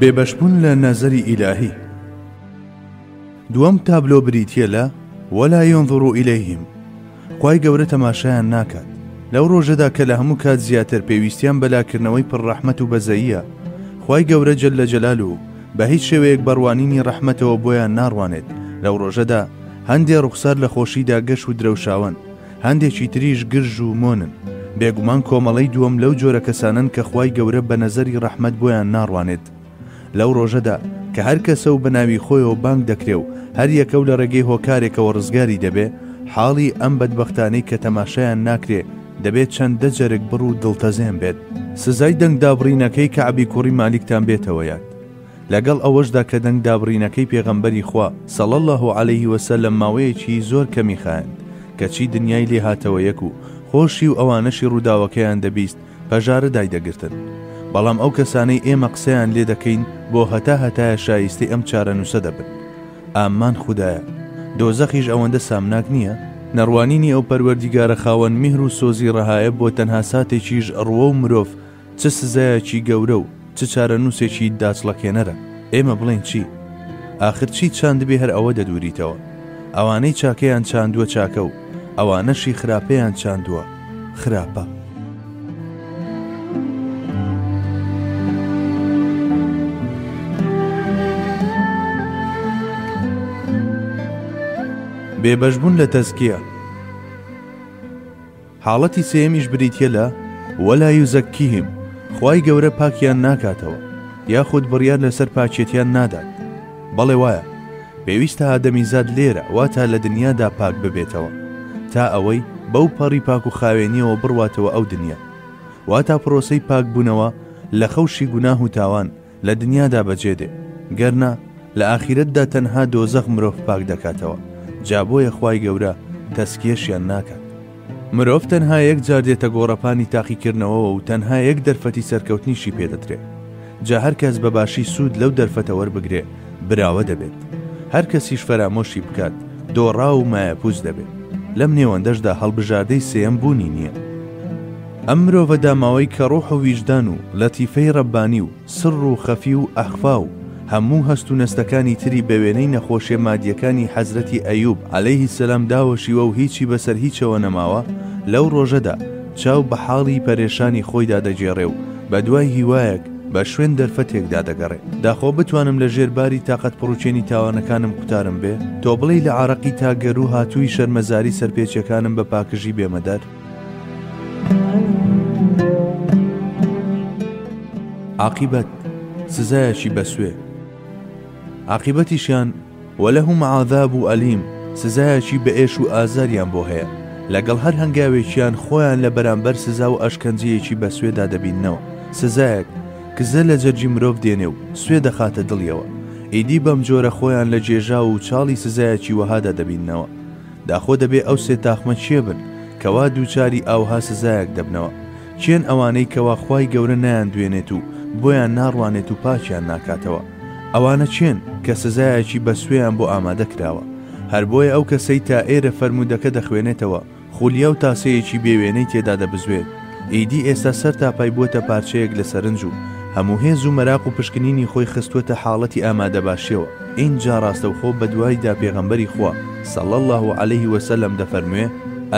بێبەشبوون لە نەزەری ئیلاهی دووەم تابلۆ بریتە لە وەلا یۆنظڕ و ئیلەیهیم خی گەورە تەماشایان ناکات لەو ڕۆژەدا کە لە هەموو کات زیاتر پێویستیان بەلاکردنەوەی پڕڕەحمت و بەزەیە خی گەورە جل لە جەلال و بە هیچ شێوەیەک بەڕوانینی ڕەحمەتەوە بۆیان ناڕوانێت لەو ڕۆژەدا هەندێ ڕوخسار لە خۆشیدا گەش و درەوشاون هەندێکی تریش گرژ و مۆنن. بێگومان کۆمەڵەی دووەم لەو جۆرە کەسانەن کە خوای گەورە بە نەزەری ڕەحمەت بۆیان ناڕوانێت لەو ڕۆژەدا کە هەر کەسە و بە ناوی خۆیەوە بانگ دەکرێ و هەر یەکە و لە ڕێگەی هۆکارێکەوە ڕزگاری دەبێ حاڵی ئەم بەدبەختانەی کە تەماشایان ناکرێ دەبێت چەندە جەرگ بڕ و دڵتەزێن بێت سزای دەنگدابڕینەکەی کەعبی کوڕی مالیکتان بێتەوە یاد. لەگەڵ ئەوەشدا کە دەنگ دابڕینەکەی پێغەمبەری خوا، صلی اللە علیە وسلم، ماوەیەکی زۆر کەمی خایاند، کەچی دنیای لێ هاتەوە یەک و خۆشی و ئەوانەشی ڕووداوەکەیان دەبیست پەژارە دایدەگرتن. بەڵام ئەو کەسانەی ئێمە قسەیان لێ دەکەین بۆ هەتا هەتایە شایستەی ئەم چارەنووسە دەبن. ئاممان خودایە! دۆزەخیش ئەوەندە سامناک نییە؟ نەڕوانینی ئەو پەروەردیگارە خاوەن میهر و سۆزی ڕەهایە بۆ تەنها ساتێکیش ڕووەو مرۆڤ، چ سزایەکی گەورە و چ چارەنووسێکی داچڵەکێنەرە، ئێمە بڵێین چی؟ ئاخر چیت چاندبێ هەر ئەوە دەدووریتەوە، ئەوانەی چاکەیان چاندووە چاکە و ئەوانەشی خراپەیان چاندووە خراپە. بێبەشبوون لە تەزکیە. حاڵەتی سێیەمیش بریتیە لە، ولا یزکیهم، خوای گەورە پاکیان ناکاتەوە، یاخود بڕیار لەسەر پاکێتیان نادات، بەڵێ وایە، پێویستە ئادەمیزاد لێرە واتە لە دنیادا پاک ببێتەوە، تا ئەوەی بەو پەڕی پاک و خاوێنیەوە بڕواتەوە ئەو دنیا، واتا پرۆسەی پاکبونەوە لە خەوشی گوناه و تاوان، لە دنیادا بەجێ دێ گەرنا لە ئاخیرەتدا تەنها دۆزەخ مرۆڤ پاک دەکاتەوە جا بۆیە خوای گەورە تەسکیەشیان ناکات مرۆڤ تەنها یەک جار دێتە گۆڕەپانی تاقیکردنەوەەوە و تەنها یەک دەرفەتی سەرکەوتنیشی پێدەدرێ جا هەر کەس بە باشی سوود لەو دەرفەتە وەربگرێ براوە دەبێت هەر کەسیش فەرامۆشی بکات دۆڕا و مایەپووچ دەبێت لەم نێوەندەشدا هەڵبژاردەی سێەم بوونی نییە ئەم مرۆڤە داماوەی کە ڕۆح و ویژدان و لەتیفەی ڕەببانی و سڕ و خەفی و ئەخفا و هەموو هەست و نەستەکانی تری بە وێنەی نەخۆشیە مادیەکانی حەزرەتی ئەیوب عەلەیه سەلام داوەشیوە و هیچی بەسەر هیچەوە نەماوە لەو ڕۆژەدا چاو بە حاڵی پەرێشانی خۆیدا دەگێڕێ و بە دوای هیوایەک بە شوێن دەرفەتێکدا دەگەڕێ داخۆ بتوانم لە ژێر باری تاقەت پڕوکێنی تاوانەکانم قوتارم بێ تۆ بڵێی لە عارەقی تا گەروو هاتووی شەرمەزاری سەرپێچیەکانم بە پاکژی بێمە دەر؟ عاقیبەت، سزایەکی بەسوێ. عاقیبەتیشیان، وەلەهم عازاب ئەلیم، سزایەکی بەئێش و ئازاریان بۆ هەیە، لەگەڵ هەر هەنگاوێکیان خۆیان لە بەرامبەر سزا و ئەشکەنجەیەکی بەسوێدا دەبیننەوە، سزایەک کزە لە جەرگی مرۆڤ دێنێ و سوێ دەخاتە دڵیەوە، ئیدی بەمجۆرە خۆیان لە گێژاو و چاڵی سزایەکی وەهادا دەبیننەوە. داخۆ دەبێ ئەو سێ تاقمە کێ بن کەوا دووچاری ئاوها سزایەک دەبنەوە؟ کێن ئەوانەی کەوا خوای گەورە نایاندوێنێت و بۆیان ناڕوانێت و پاکیان ناکاتەوە؟ ئەوانە کێن کە سزایەکی بە سوێیان بۆ ئامادە کراوە؟ هەر بۆیە ئەو کەسەی تا ئێرە فەرموودەکە دەخوێنێتەوە خولیا و تاسەیەکی بێ وێنەی تێدا دەبزوێت، ئیدی ئێستا سەر تاپای بووەتە پارچەیەک لە سەرنج و هەموو هێز و مەراق و پشکنینی خۆی خستووەتە حاڵەتی ئامادەباشیەوە، ئینجا ڕاستەوخۆ بەدوایدا پێغەمبەری خوا، صلی اللە علیە و سلم، دەفەرموێ،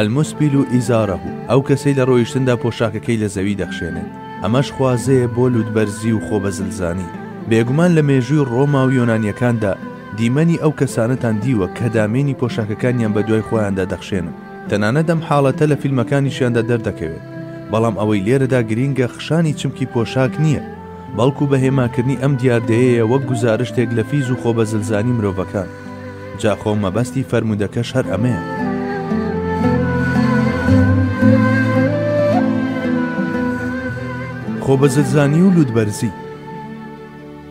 المسبل ازاره، ئەو کەسەی لە ڕۆیشتندا پۆشاکەکەی لە زەوی دەخشێنێت، ئەمەش خوازەیە بۆ لووتبەرزی و خۆ بە زلزانی، بێگومان لە مێژووی ڕۆما و یۆنانیەکاندا دیمەنی ئەو کەسانەتان دیوە کە دامێنی پۆشاکەکانیان بەدوای خۆیاندا دەخشێنن، تەنانەت ئەم حاڵەتە لە فیلمەکانیشیاندا دەردەکەوێت، بەڵام ئەوەی لێرەدا گرینگە خشانی چمکی پۆشاک نییە، بەڵکو بە هێماکردنی ئەم دیاردەیەیە وەک گوزارشتێک لە فیز و خۆبەزلزانی مرۆڤەکان. جا خۆ مەبەستی فەرموودەکەش هەر ئەمەیە. خۆبەزلزانی و لووتبەرزی.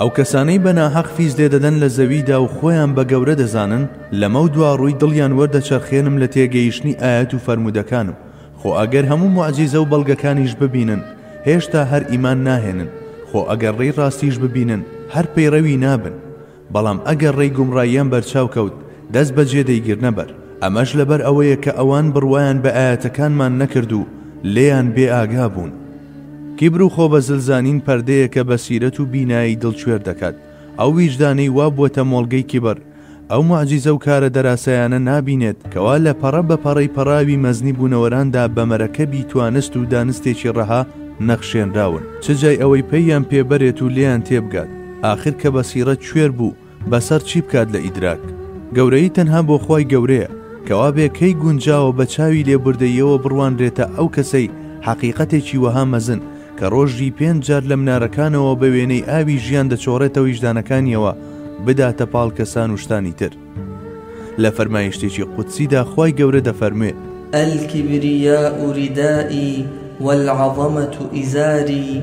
ئەو کەسانەی بە ناحەق فیز لێ دەدەن لە زەویدا و خۆیان بە گەورە دەزانن، لەمەو دوا ڕووی دڵیان وەردەچەرخێنم لە تێگەیشتنی ئایەت و فەرموودەکانم، خۆ ئەگەر هەموو موعجیزە و بەڵگەکانیش ببینن، هێشتا هەر ئیمان ناهێنن، خۆ ئەگەر ڕێی ڕاستیش ببینن، هەر پەیڕەوی نابن، بەڵام ئەگەر ڕێی گومڕاییان بەرچاو کەوت، دەست بە جێ دەیگرنە بەر، ئەمەش لەبەر ئەوەیە کە ئەوان بڕوایان بە ئایەتەکانمان نەکرد و لێیان بێ ئاگا بوون. کیبر و خۆبەزلزانین پەردەیەکە بەسیرەت و بینایی دڵ کوێر دەکات، ئەو ویژدانەی وا بووەتە مۆڵگەی کیبر، ئەو موعجیزە و کارە دەراسایانە نابینێت کەوا لە پەڕە بە پەڕەی پەڕاوی مەزنی بوونەوەراندا بە مەرەکەبی توانست و دانستێکی ڕەها نەخشێنراون، چ جای ئەوەی پەییان پێ بەرێت و لێیان تێبگات، ئاخر کە بەسیرەت کوێر بوو، بەسەر چی بکات لە ئیدراک؟ گەورەیی تەنها بۆ خوای گەورەیە، کەوابێ کەی گونجاوە بە چاوی لێبوردەییەوە بڕوانرێتە ئەو کەسەی حەقیقەتێکی وەها مەزن کە ڕۆژی پێنج جار لە منارەکانەوە بە وێنەی ئاوی ژیان دەچۆڕێتە ویژدانەکانیەوە بداتە پاڵ کەسان و شتانی تر لە فەرمایشتێکی قودسیدا خوای گەورە دەفەرموێ الکبریاء ردائی والعظمة ازاری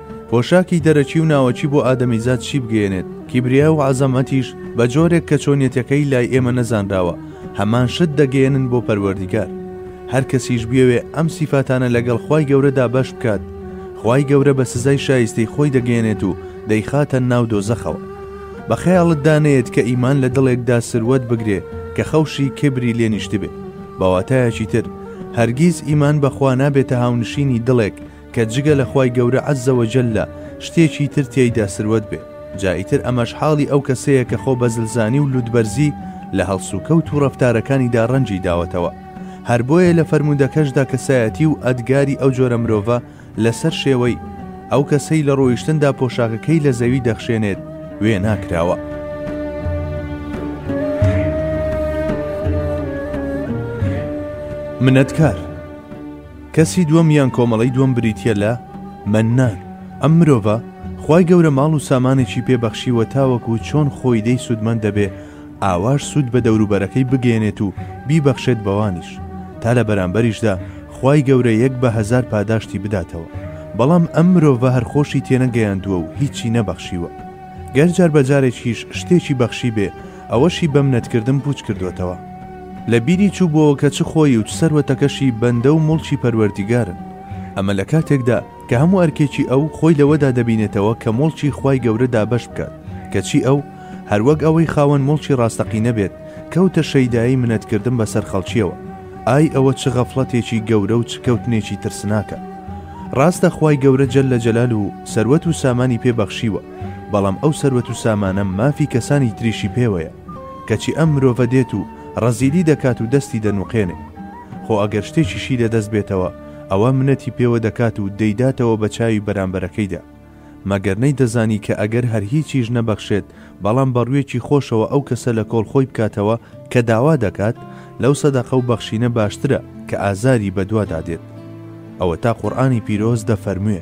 پۆشاکی دەرەکی و ناوەکی بۆ ئادەمیزاد شی بگەیەنێت، کیبریا و عەزەمەتیش بە جۆرێک کە چۆنیەتەکەی لای ئێمە نەزانراوە، هەمان شت دەگەیەنن بۆ پەروەردیگار. هەر کەسیش بیەوێ ئەم سیفاتانە لەگەڵ خوای گەورەدا بەش بکات، خوای گەورە بە سزای شایستەی خۆی دەگەیەنێت و دەیخاتە ناو دۆزەخەوە. بە خەیاڵتدا نەیەت کە ئیمان لە دڵێکدا سروەت بگرێ کە خەوشی کیبری لێ نیشتبێ. بە واتایەکی تر، هەرگیز ئیمان بە خوا نابێتە هاونشینی دڵێک کە جگە لە خوای گەورە عز وجل شتێکی تر تێیدا سروەت بێ جا ئیتر ئەمەش حاڵی ئەو کەسەیە کە خۆ بەزلزانی و لوتبەرزی لە هەڵسوکەوت و ڕەفتارەکانیدا ڕەنجی داوەتەوە هەر بۆیە لە فەرموودەکەشدا کەسایەتی و ئەدگاری ئەو جۆرە مرۆڤە لەسەر شێوەی ئەو کەسەی لە ڕۆیشتندا پۆشاکەکەی لە زەوی دەخشێنێت وێ ناکراوە. منەتکار کەسی دووەم یان کۆمەڵەی دووەم بریتیە لە، مەننان، ئەم مرۆڤە خوای گەورە ماڵ و سامانێکی پێ بەخشیوە تاوەکو چۆن خۆی لێی سوودمەند دەبێ ئاواش سوود بە دەوروبەرەکەی بگەیەنێت و بیبەخشێت بەوانیش تا لە بەرامبەریشدا خوای گەورە یەک بە هەزار پاداشتی بداتەوە بەڵام ئەم مرۆڤە هەر خۆشی تێنەگەیاندووە و هیچی نەبەخشیوە گەر جار بە جارێکیش شتێکی بەخشیبێ ئەوەشی بە منەتکردن پووچ کردۆتەوە. لە بیری چووبۆوە کە چ خۆی و چ سەروەتەکەشی بەندە و موڵکی پەروەردیگارن. ئەمە لە کاتێکدا کە هەموو ئەرکێکی ئەو خۆی لەوەدا دەبینێتەوە کە موڵکی خوای گەورە دابەش بکات، کەچی ئەو هەر وەک ئەوەی خاوەن موڵکی ڕاستەقینە بێت، کەوتە شەیدایی منەتکردن بەسەر خەڵکیەوە. ئای ئەوە چ غەفڵەتێکی گەورە و چ کەوتنێکی ترسناکە! ڕاستە خوای گەورە جل جلالە سەروەت و سامانی پێ بەخشیوە، بەڵام ئەو سەروەت و سامانە مافی کەسانی تریشی پێوەیە، کەچی ئەم مرۆڤە دێت و ڕەزیلی دەکات و دەستی دەنوقێنێ. خۆ ئەگەر شتێکیشی لەدەست بێتەوە ئەوا منەتی پێوە دەکات و دەیداتەوە بە چاوی بەرامبەرەکەیدا. مەگەر نەیدەزانی کە ئەگەر هەر هیچیش نەبەخشێت بەڵام بە ڕوویەکی خۆشەوە ئەو کەسە لە کۆڵ خۆی بکاتەوە کە داوا دەکات، لەو سەدەقە و بەخشینە باشترە کە ئازاری بەدوادا دێت. ئەوەتا قورئانی پیرۆز دەفەرموێ.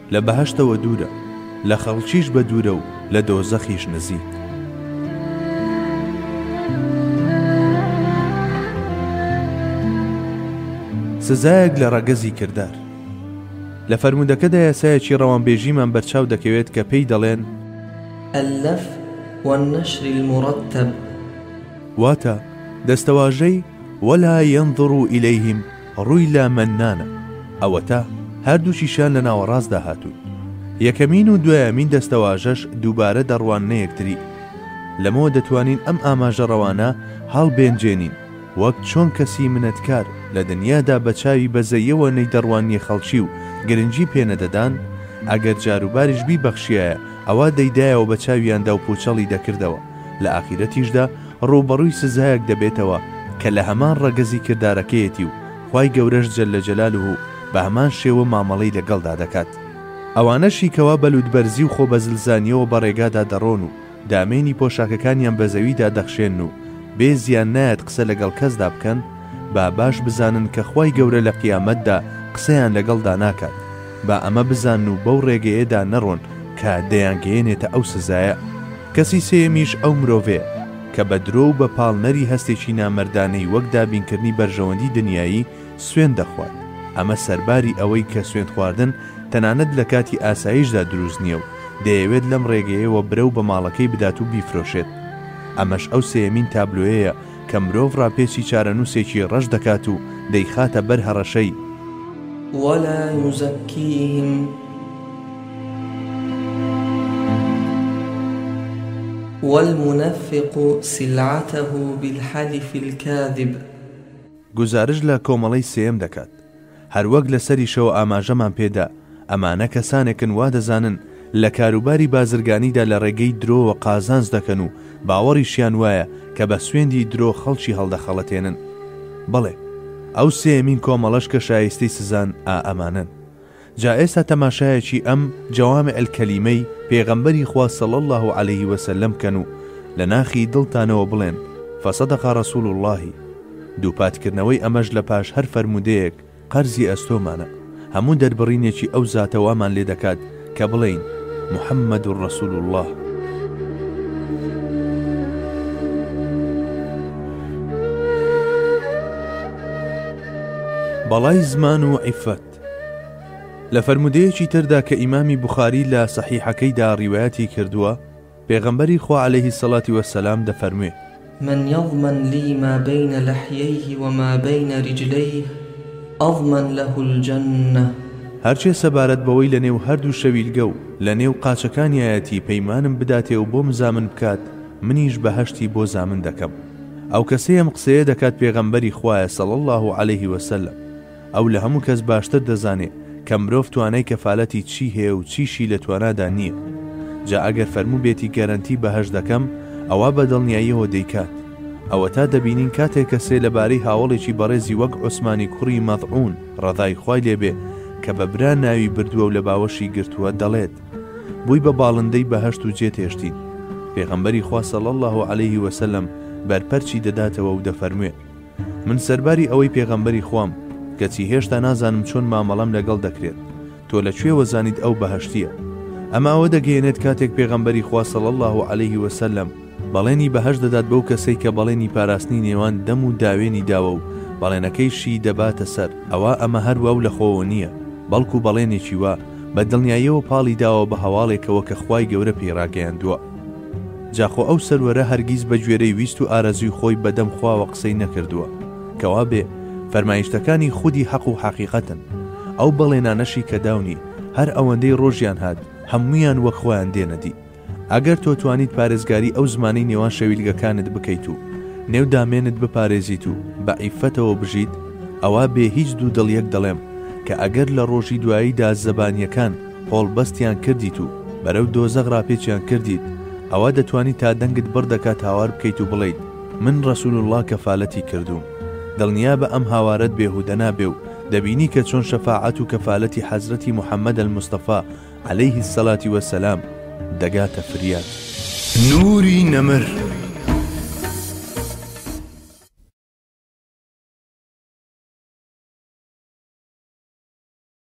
لە بەهەشتەوە دوورە. لە خەڵکیش بە دوورە و لە دۆزەخیش نزیک. سزایەک لە ڕەگەزی کردار. لە فەرموودەکەدا یاسایەکی ڕەوانبێژیمان بەرچاو دەکەوێت کە پێی دەڵێن. اللف والنشر المرتب. واتە، دەستەواژەی، ولا ینظروا الیهم، ڕووی لە مەننانە، ئەوەتا هەردووکیشیان لە ناوەڕاستدا هاتوون. یەکەمین و دوایەمین دەستەواژەش دووبارە دەڕواننە یەکتری. لەمەوە دەتوانین ئەم ئاماژە ڕەوانە هەڵبێنجێنین، وەک چۆن کەسی منەتکار لە دنیادا بە چاوی بەزەییەوە نەیدەڕوانییە خەڵکی و گرنگی پێ نەدەدان، ئەگەر جاروباریش بیبەخشیایە ئەوا دەیدایەوە بە چاویاندا و پووچەڵی دەکردەوە، لە ئاخیرەتیشدا ڕووبەڕووی سزایەک دەبێتەوە کە لە هەمان ڕەگەزی کردارەکەیەتی و خوای گەورەش جل جلالە بە هەمان شێوە مامەڵەی لەگەڵدا دەکات. ئەوانەشی کەوا بە لووتبەرزی و خۆبەزلزانییەوە بە ڕێگادا دەڕۆن و دامێنی پۆشاکەکانیان بە زەویدا دەخشێنن و بێ زیان نایەت قسە لەگەڵ کەسدا بکەن، با باش بزانن کە خوای گەورە لە قیامەتدا قسەیان لەگەڵدا ناکات، با ئەمە بزانن و بەو ڕێگەیەدا نەڕۆن کە دەیانگەیەنێتە ئەو سزایە. کەسی سێیەمیش ئەو مرۆڤەیە، کە بە درۆ و بە پاڵنەری هەستێکی نامەردانەی وەک دابینکردنی بەرژەوەندی دنیایی، سوێند دەخوات، ئەمە سەرباری ئەوەی کە سوێندخواردن تەنانەت لە کاتی ئاسایشدا دروست نییە و دەیەوێت لەم ڕێگەیەوە برەو بە ماڵەکەی بدات و بیفرۆشێت. ئەمەش ئەو سێیەمین تابلۆیەیە کە مرۆڤ ڕاپێچی چارەنووسێکی ڕەش دەکات و دەیخاتە بەر هەڕەشەی. ولا یزکیهم والمنفق سلعته بالحلف الکاذب. گوزارش لە کۆمەڵەی سێیەم دەکات. هەروەک لە سەریشەوە ئاماژەمان پێدا، ئەمانە کەسانێکن وا دەزانن لە کاروباری بازرگانیدا لە ڕێگەی درۆوە قازانج دەکەن و باوەڕیشیان وایە کە بە سوێندی درۆ خەڵکی هەڵدەخەڵەتێنن. بەڵێ، ئەو سێیەمین کۆمەڵەش کە شایستەی سزان ئا ئەمانەن. جا ئێستا تەماشایەکی ئەم، جوامع الکلمە، ی پێغەمبەری خوا صلی اللە علیە وسلم بکەن و لە ناخی دڵتانەوە بڵێن، فصدق رسول اللە، دووپاتکردنەوەی ئەمەش لە پاش هەر فەرموودەیەک قەرزی ئەستۆمانە، هەموو دەربڕینێکی ئەو زاتە وامان لێ دەکات کە بڵێین، محمد رسول اللە. بەڵای زمان و عیفەت. دەکات. لە فەرموودەیەکی تردا کە ئیمامی بوخاری لە سەحیحەکەیدا ڕیوایەتی کردووە، پێغەمبەری خوا عەلەیهی الصلوة والسلام دەفەرموێ. من یضمن لی ما بین لحییه و ما بین رجلیه اضمن له الجنە. هەرکێ سەبارەت بەوەی لە نێو هەردوو شەویلگە و لە نێو قاچەکانیایەتی پەیمانم بداتێ و بۆم زامن بکات منیش بەهەشتی بۆ زامن دەکەم. ئەو کەسەی ئەم قسەیە دەکات پێغەمبەری خوایە صلی اللە علیه وسلم. ئەو لە هەموو کەس باشتر دەزانێ کە مرۆڤ توانای کەفالەتی چی هەیە و چیشی لە توانادا نییە. جا ئەگەر فەرمووبێتی گەرەنتی بەهەشت دەکەم، ئەوا بە دڵنیاییەوە دەیکات. ئەوەتا دەبینین کاتێ کەسێ لە بارەی هاوەڵێکی بەڕێزی وەک عوسمانی کوڕی مەضعون ڕەضای خوای لێ بێ کە بە برا ناوی بردووە و لە باوەشی گرتووە دەڵێت، بووی بە باڵندەی بەهەشت و جێت هێشتین. پێغەمبەری خوا صلی اللە علیه و سلم بەرپەرچی دەداتەوە و دەفەرموێ. من سەرباری ئەوەی پێغەمبەری خوام، کەچی هێشتا نازانم چۆن مامەڵەم لەگەڵ دەکرێت، تۆ لە کوێوە زانیت ئەو بەهەشتییە؟ ئەمە ئەوە دەگەیەنێت کاتێک پێغەمبەری خوا صلی اللە علیه وسلم بەڵێنی بەهەشت دەدات بەو کەسەی کە بەڵێنی پاراستنی نێوان دەم و داوێنی داوە و بەڵێنەکەیشی دەباتە سەر، ئەوا ئەمە هەر وا و لە خۆوە نییە، بەڵکو بەڵێنێکی وا، بە دڵنیاییەوە پاڵی داوە بە هەواڵێکەوە کە خوای گەورە پێی ڕاگەیاندووە. جا خۆ ئەو سەروەرە هەرگیز بە گوێرەی ویست و ئارەزووی خۆی بە دەم خواوە قسەی نەکردووە، کەوا بێ فەرمایشتەکانی خودی حەق و حەقیقەتن، ئەو بەڵێنانەشی کە داونی هەر ئەوەندەی ڕۆژیان هات هەموویان وەک خۆیان دێنە دی، ئەگەر تۆ توانیت پارێزگاری ئەو زمانەی نێوان شەویلگەکانت بکەیت و نێو دامێنت بپارێزیت و بە عیفەتەوە بژیت، ئەوا بێ هیچ دوو دڵیەک دەڵێم کە ئەگەر لە ڕۆژی دواییدا زەبانیەکان قۆڵبەستیان کردیت و بەرەو دۆزەخ ڕاپێچیان کردیت ئەوا دەتوانیت تا دەنگت بڕ دەکات هاوار بکەیت و بڵێیت من ڕەسول اللە کەفالەتی کردووم دڵنیابە ئەم هاوارەت بێهودە نابێ و دەبینی کە چۆن شەفاعەت و کەفالەتی حەزرەتی محمد المصطفی علیه الصلوة و السلام دەگاتە فریات. نوری نەمر.